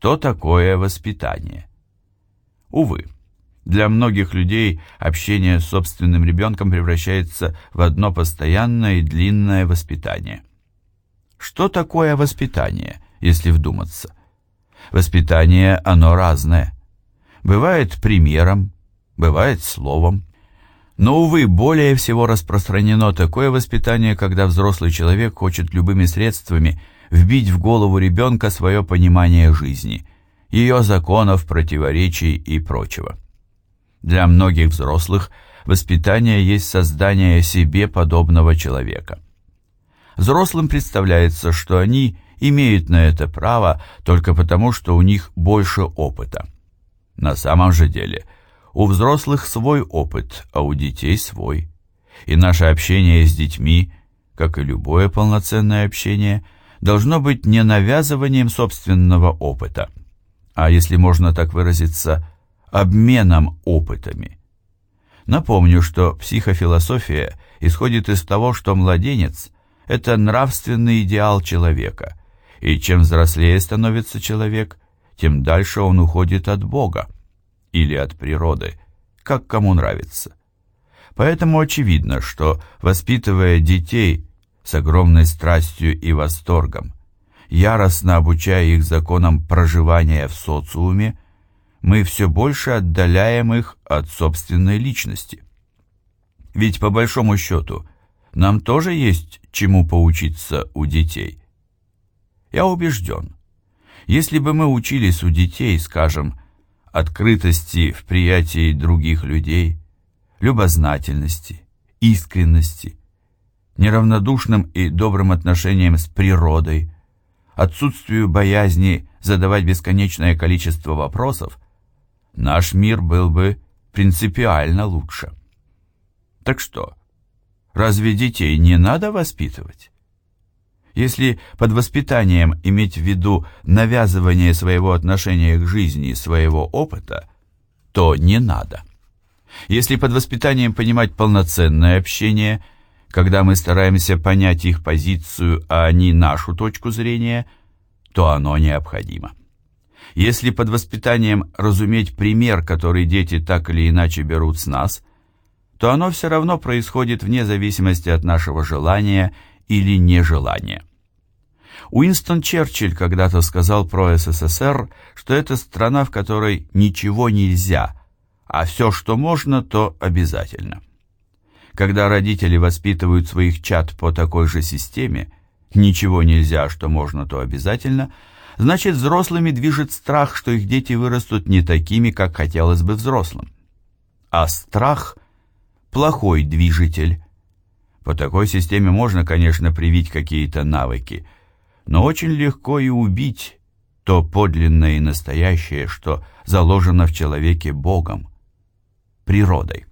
Что такое воспитание? Увы, для многих людей общение с собственным ребенком превращается в одно постоянное и длинное воспитание. Что такое воспитание, если вдуматься? Воспитание, оно разное. Бывает примером, бывает словом. Но, увы, более всего распространено такое воспитание, когда взрослый человек хочет любыми средствами вбить в голову ребенка свое понимание жизни, ее законов, противоречий и прочего. Для многих взрослых воспитание есть создание себе подобного человека. Взрослым представляется, что они имеют на это право только потому, что у них больше опыта. На самом же деле, у взрослых свой опыт, а у детей свой. И наше общение с детьми, как и любое полноценное общение, должно быть не навязыванием собственного опыта, а, если можно так выразиться, обменом опытами. Напомню, что психофилософия исходит из того, что младенец – это нравственный идеал человека, и чем взрослее становится человек, тем дальше он уходит от Бога или от природы, как кому нравится. Поэтому очевидно, что, воспитывая детей с огромной страстью и восторгом, яростно обучая их законам проживания в социуме, мы все больше отдаляем их от собственной личности. Ведь по большому счету нам тоже есть чему поучиться у детей. Я убежден, если бы мы учились у детей, скажем, открытости в приятии других людей, любознательности, искренности, неравнодушным и добрым отношением с природой, отсутствию боязни задавать бесконечное количество вопросов, наш мир был бы принципиально лучше. Так что, разве детей не надо воспитывать? Если под воспитанием иметь в виду навязывание своего отношения к жизни, своего опыта, то не надо. Если под воспитанием понимать полноценное общение, когда мы стараемся понять их позицию, а они нашу точку зрения, то оно необходимо. Если под воспитанием разуметь пример, который дети так или иначе берут с нас, то оно все равно происходит вне зависимости от нашего желания или нежелания. Уинстон Черчилль когда-то сказал про СССР, что это страна, в которой ничего нельзя, а все, что можно, то обязательно. Когда родители воспитывают своих чад по такой же системе, ничего нельзя, что можно, то обязательно, значит взрослыми движет страх, что их дети вырастут не такими, как хотелось бы взрослым. А страх – плохой движитель. По такой системе можно, конечно, привить какие-то навыки, но очень легко и убить то подлинное и настоящее, что заложено в человеке Богом, природой.